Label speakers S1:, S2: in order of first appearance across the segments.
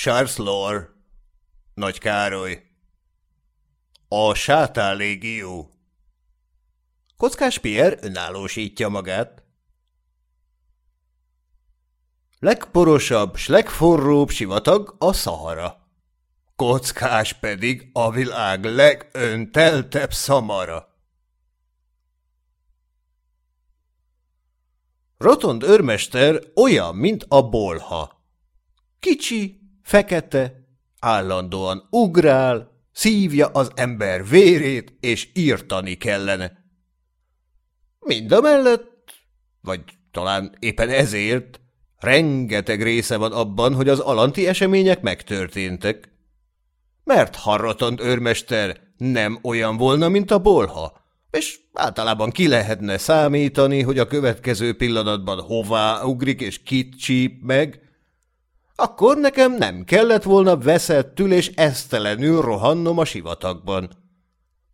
S1: Charles Lore, Nagy Károly. A Sátán Légió. Kockás Pierre önállósítja magát. Legporosabb s legforróbb sivatag a Szahara. Kockás pedig a világ legönteltebb szamara. Rotond őrmester olyan, mint a bolha. Kicsi, fekete, állandóan ugrál, szívja az ember vérét, és írtani kellene. Mind a mellett, vagy talán éppen ezért, rengeteg része van abban, hogy az alanti események megtörténtek. Mert Harrotond őrmester nem olyan volna, mint a bolha, és általában ki lehetne számítani, hogy a következő pillanatban hová ugrik és kit csíp meg, akkor nekem nem kellett volna veszettül és esztelenül rohannom a sivatagban.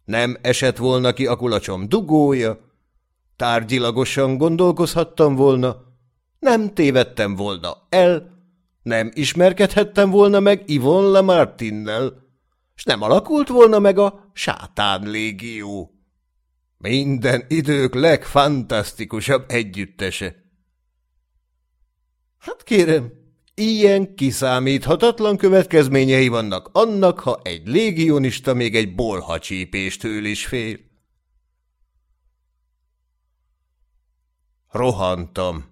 S1: Nem esett volna ki a kulacsom dugója, tárgyilagosan gondolkozhattam volna, nem tévedtem volna el, nem ismerkedhettem volna meg Ivon Lamartinnel, s nem alakult volna meg a sátán légió. Minden idők legfantasztikusabb együttese. Hát kérem, ilyen kiszámíthatatlan következményei vannak annak, ha egy légionista még egy bolhacsípéstől is fél. Rohantam.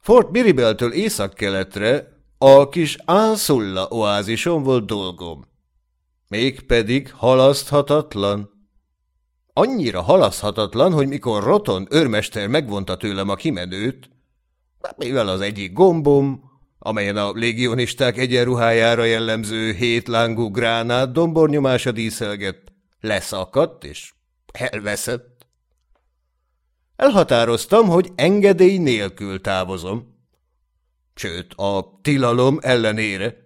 S1: Fort Miribeltől északkeletre a kis Ansulla oázison volt dolgom. Mégpedig halaszthatatlan. Annyira halaszthatatlan, hogy mikor Roton őrmester megvonta tőlem a kimenőt, mivel az egyik gombom, amelyen a légionisták egyenruhájára jellemző hétlángú gránát dombornyomása díszelgett, leszakadt és elveszett. Elhatároztam, hogy engedély nélkül távozom. Sőt, a tilalom ellenére.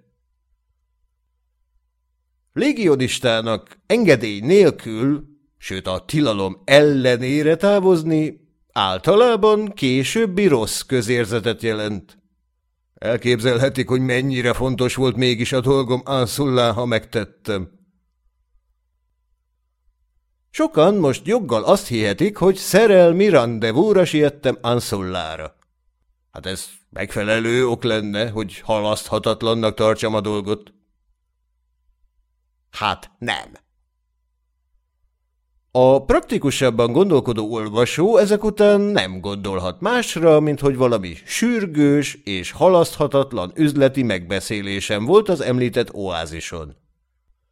S1: Légionistának engedély nélkül, sőt a tilalom ellenére távozni általában későbbi rossz közérzetet jelent. Elképzelhetik, hogy mennyire fontos volt mégis a dolgom Ansullán, ha megtettem. Sokan most joggal azt hihetik, hogy szerelmi rendezvúra siettem Ansullára. Hát ez megfelelő ok lenne, hogy halaszthatatlannak tartsam a dolgot. Hát nem. A praktikusabban gondolkodó olvasó ezek után nem gondolhat másra, mint hogy valami sürgős és halaszthatatlan üzleti megbeszélésem volt az említett oázison.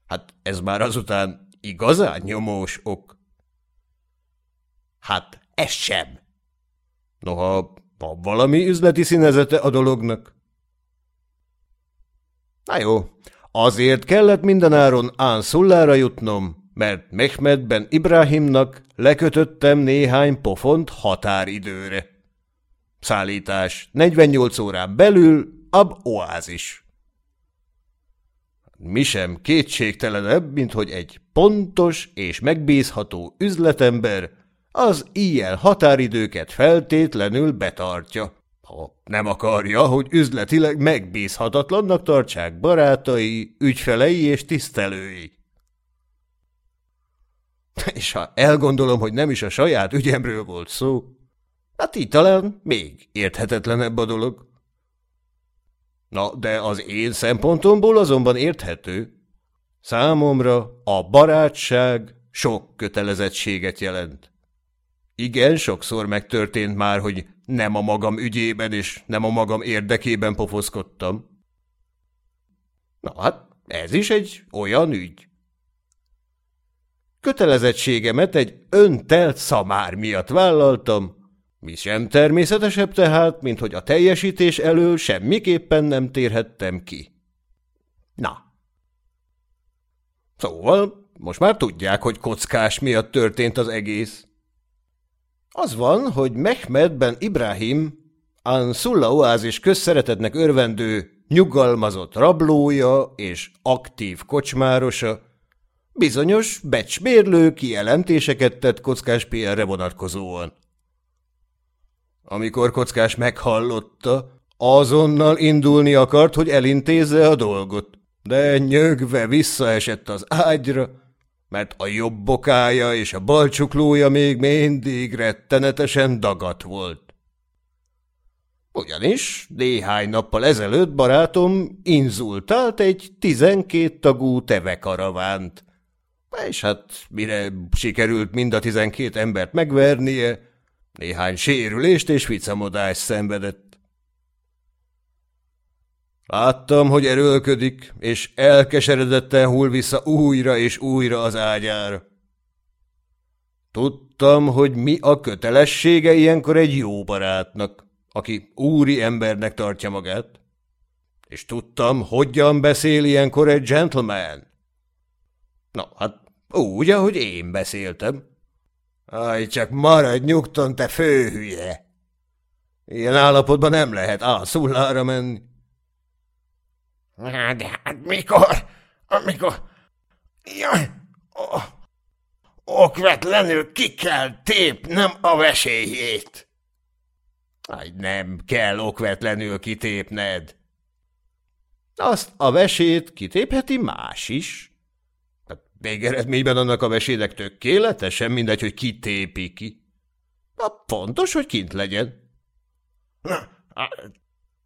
S1: Hát ez már azután Igazán nyomós ok? Hát, ez sem. Noha, van valami üzleti színezete a dolognak. Na jó, azért kellett mindenáron Szullára jutnom, mert Mehmed ben Ibrahimnak lekötöttem néhány pofont határidőre. Szállítás 48 órán belül ab oázis mi sem kétségtelenebb, mint hogy egy pontos és megbízható üzletember az ilyen határidőket feltétlenül betartja. Ha nem akarja, hogy üzletileg megbízhatatlannak tartsák barátai, ügyfelei és tisztelői. És ha elgondolom, hogy nem is a saját ügyemről volt szó, hát így talán még érthetetlenebb a dolog. Na, de az én szempontomból azonban érthető. Számomra a barátság sok kötelezettséget jelent. Igen, sokszor megtörtént már, hogy nem a magam ügyében és nem a magam érdekében pofoszkodtam. Na hát, ez is egy olyan ügy. Kötelezettségemet egy öntelt szamár miatt vállaltam, mi sem természetesebb tehát, mint hogy a teljesítés elől semmiképpen nem térhettem ki. Na. Szóval, most már tudják, hogy kockás miatt történt az egész. Az van, hogy Mehmed ben Ibrahim, Ansulla oázis közszeretetnek örvendő, nyugalmazott rablója és aktív kocsmárosa, bizonyos becsmérlő kijelentéseket tett kockás Pierre vonatkozóan. Amikor kockás meghallotta, Azonnal indulni akart, hogy elintézze a dolgot, de nyögve visszaesett az ágyra, mert a jobb bokája és a bal csuklója még mindig rettenetesen dagat volt. Ugyanis néhány nappal ezelőtt barátom inzultált egy tizenkét tagú tevekaravánt, és hát mire sikerült mind a tizenkét embert megvernie, néhány sérülést és vicamodást szenvedett. Láttam, hogy erőlködik, és elkeseredetten hull vissza újra és újra az ágyára. Tudtam, hogy mi a kötelessége ilyenkor egy jó barátnak, aki úri embernek tartja magát. És tudtam, hogyan beszél ilyenkor egy gentleman. Na, hát úgy, ahogy én beszéltem. Aj, csak maradj nyugton, te főhülye! Ilyen állapotban nem lehet ászullára menni.
S2: De hát mikor? Amikor... Jaj! Oh, okvetlenül ki kell tépnem a vesélyét.
S1: Aj, nem kell okvetlenül kitépned. Azt a vesét kitépheti más is. Végeredményben annak a vesének tökéletesen mindegy, hogy kitépi ki. Na, fontos, hogy kint legyen.
S2: Na,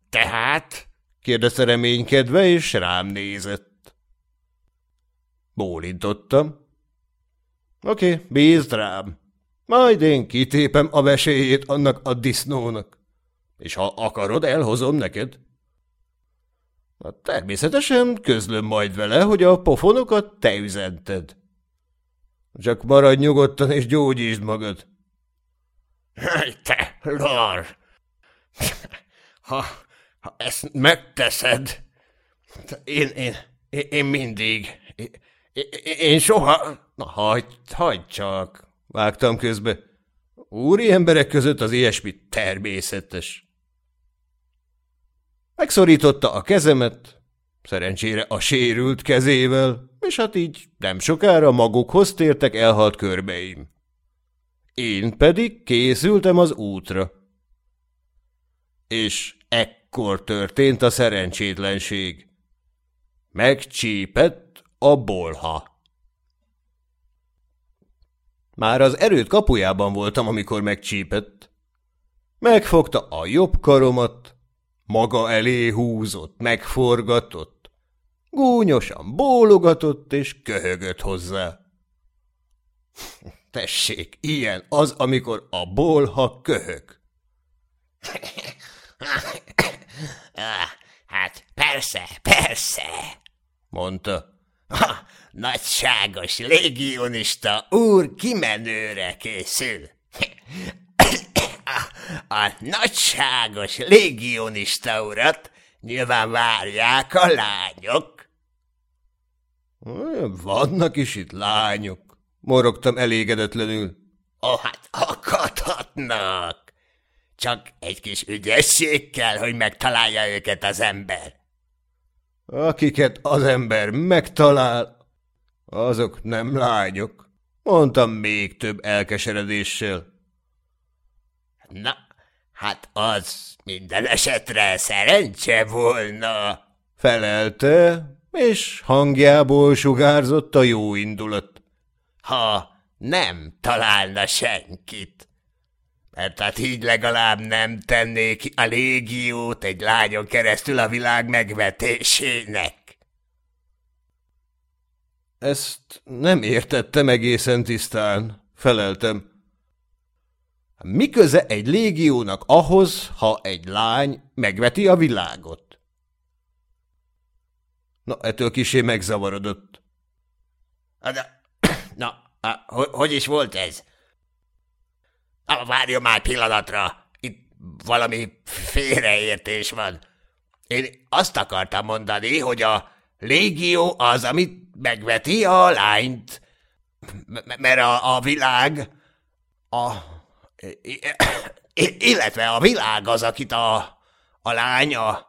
S2: tehát
S1: kérdezte reménykedve, és rám nézett. Bólintottam. Oké, okay, bízd rám. Majd én kitépem a veséjét annak a disznónak. És ha akarod, elhozom neked. Természetesen közlöm majd vele, hogy a pofonokat te üzented. Csak maradj nyugodtan és gyógyítsd magad.
S2: Te, Lor! Ha ha ezt megteszed, én, én, én, én mindig, én, én soha...
S1: Na, hagyd, hagyd csak, vágtam közbe. Úri emberek között az ilyesmi természetes. Megszorította a kezemet, szerencsére a sérült kezével, és hát így nem sokára magukhoz tértek elhalt körbeim. Én pedig készültem az útra. És ekkor történt a szerencsétlenség. Megcsípett a bolha. Már az erőt kapujában voltam, amikor megcsípett. Megfogta a jobb karomat, maga elé húzott, megforgatott, gúnyosan bólogatott és köhögött hozzá. Tessék, ilyen az, amikor a bolha köhög.
S2: Hát persze, persze, mondta. A nagyságos légionista úr kimenőre készül. A, nagyságos légionista urat nyilván várják a lányok.
S1: Vannak is itt lányok, morogtam elégedetlenül.
S2: Ó, oh, hát akadhatnak. Csak egy kis ügyesség kell, hogy megtalálja őket az ember.
S1: Akiket az ember megtalál, azok nem lányok, mondtam még több elkeseredéssel.
S2: Na, hát az minden esetre szerencse volna,
S1: felelte, és hangjából sugárzott a jó indulat.
S2: Ha nem találna senkit. Mert hát így legalább nem tennék a légiót egy lányon keresztül a világ megvetésének.
S1: Ezt nem értettem egészen tisztán, feleltem. Mi köze egy légiónak ahhoz, ha egy lány megveti a világot? Na, ettől kisé megzavarodott.
S2: Na, na hogy is volt ez? Várjon már pillanatra, itt valami félreértés van. Én azt akartam mondani, hogy a légió az, amit megveti a lányt, mert a, a világ, a, illetve a világ az, akit a, a lány a,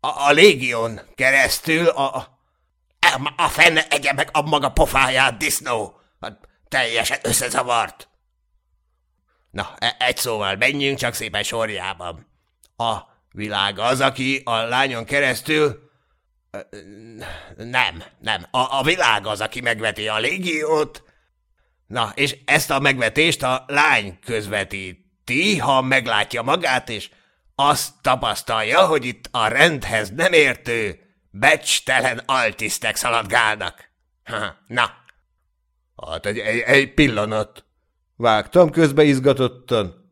S2: a, légión keresztül a, a, a fenne egye meg a maga pofáját, disznó. Hát teljesen összezavart. Na, e- egy szóval, menjünk csak szépen sorjában. A világ az, aki a lányon keresztül... Nem, nem. A, a világ az, aki megveti a légiót. Na, és ezt a megvetést a lány közvetíti, ha meglátja magát, és azt tapasztalja, hogy itt a rendhez nem értő, becstelen altisztek szaladgálnak. Ha, na.
S1: Hát egy, egy, egy pillanat. Vágtam közbe izgatottan.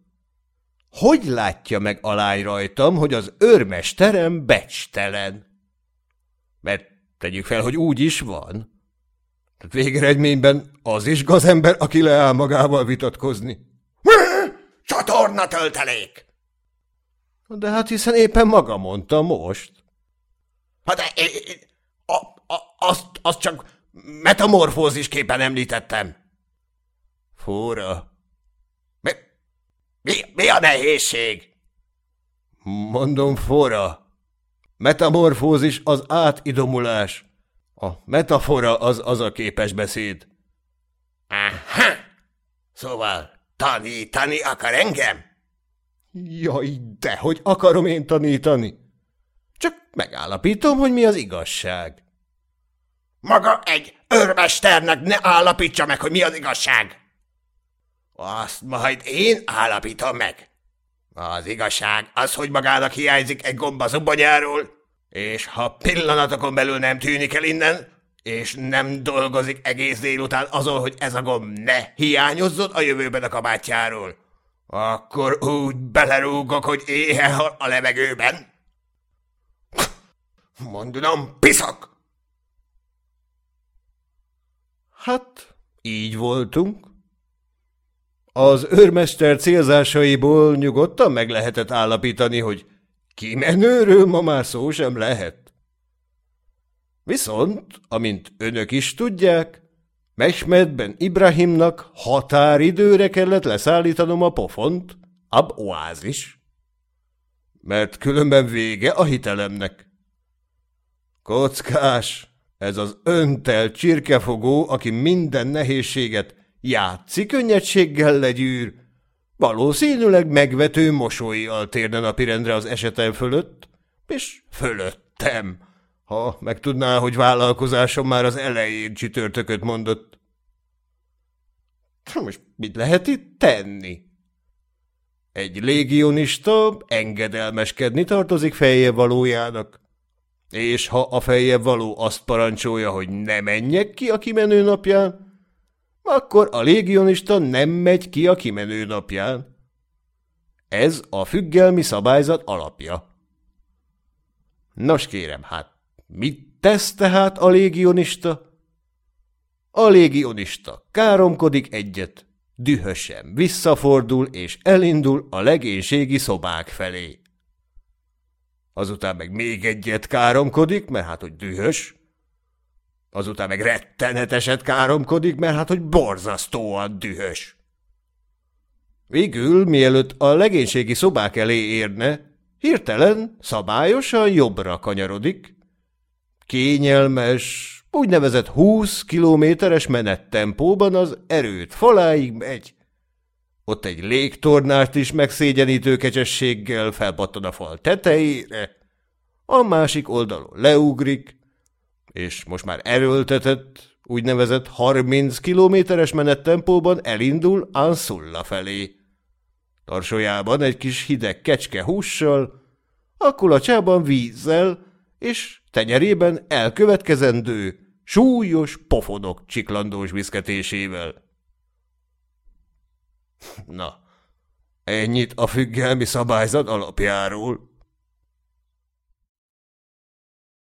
S1: Hogy látja meg a lány rajtam, hogy az őrmesterem becstelen? Mert tegyük fel, hogy úgy is van. Tehát végeredményben az is gazember, aki leáll magával vitatkozni.
S2: Csatorna töltelék!
S1: De hát hiszen éppen maga mondta most.
S2: Hát de a, a, azt, azt csak metamorfózisképpen említettem.
S1: Fóra.
S2: Mi, mi, mi a nehézség?
S1: Mondom, fora. Metamorfózis az átidomulás. A metafora az az a képes beszéd.
S2: Aha! Szóval tanítani akar engem?
S1: Jaj, de hogy akarom én tanítani? Csak megállapítom, hogy mi az igazság.
S2: Maga egy őrmesternek ne állapítsa meg, hogy mi az igazság. Azt majd én állapítom meg. Az igazság az, hogy magának hiányzik egy gomba zubonyáról, és ha pillanatokon belül nem tűnik el innen, és nem dolgozik egész délután azon, hogy ez a gomb ne hiányozzon a jövőben a kabátjáról, akkor úgy belerúgok, hogy éhe hal a levegőben. Mondanom, piszak!
S1: Hát, így voltunk. Az őrmester célzásaiból nyugodtan meg lehetett állapítani, hogy kimenőről ma már szó sem lehet. Viszont, amint önök is tudják, Mehmed ben Ibrahimnak határidőre kellett leszállítanom a pofont, ab oázis. Mert különben vége a hitelemnek. Kockás, ez az öntel csirkefogó, aki minden nehézséget játszik könnyedséggel legyűr, valószínűleg megvető mosolyjal térne napirendre az esetem fölött, és fölöttem, ha megtudná, hogy vállalkozásom már az elején csütörtököt mondott. Most mit lehet itt tenni? Egy légionista engedelmeskedni tartozik feje valójának. És ha a feje való azt parancsolja, hogy ne menjek ki a kimenő napján, akkor a légionista nem megy ki a kimenő napján. Ez a függelmi szabályzat alapja. Nos kérem, hát mit tesz tehát a légionista? A légionista káromkodik egyet, dühösen visszafordul és elindul a legénységi szobák felé. Azután meg még egyet káromkodik, mert hát, hogy dühös. Azután meg retteneteset káromkodik, mert hát, hogy borzasztóan dühös. Végül, mielőtt a legénységi szobák elé érne, hirtelen, szabályosan jobbra kanyarodik. Kényelmes, úgynevezett 20 kilométeres menettempóban az erőt faláig megy. Ott egy légtornást is megszégyenítő kecsességgel felpattan a fal tetejére, a másik oldalon leugrik, és most már erőltetett, úgynevezett 30 kilométeres menettempóban elindul Ansulla felé. Tarsójában egy kis hideg kecske hússal, a vízzel, és tenyerében elkövetkezendő, súlyos pofodok csiklandós viszketésével. Na, ennyit a függelmi szabályzat alapjáról.